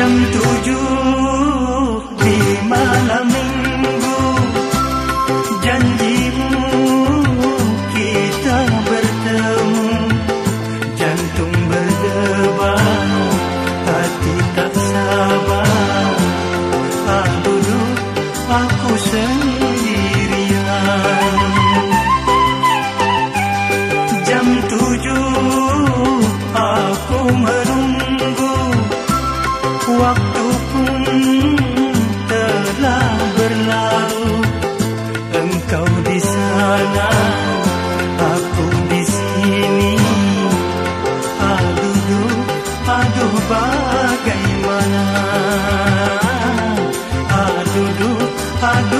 jam tujuh di malam minggu janjimu kita bertemu. Jantung berdebar hati tak sabar. Tak duduk aku sendirian. Jam tujuh aku merindu adudu, adudu.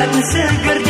tak seger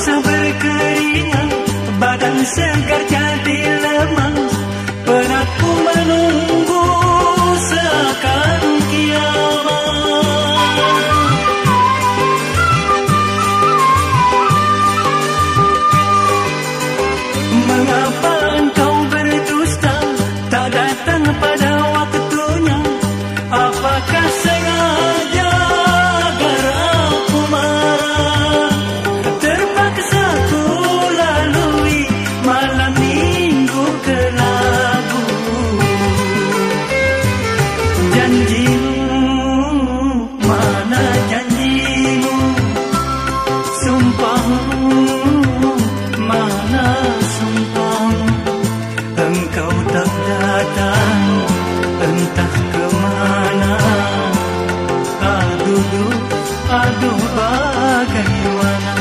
rasa berkeringat badan segar. janjimu Mana janjimu Sumpahmu Mana sumpahmu Engkau tak datang Entah ke mana Aduh, aduh bagaimana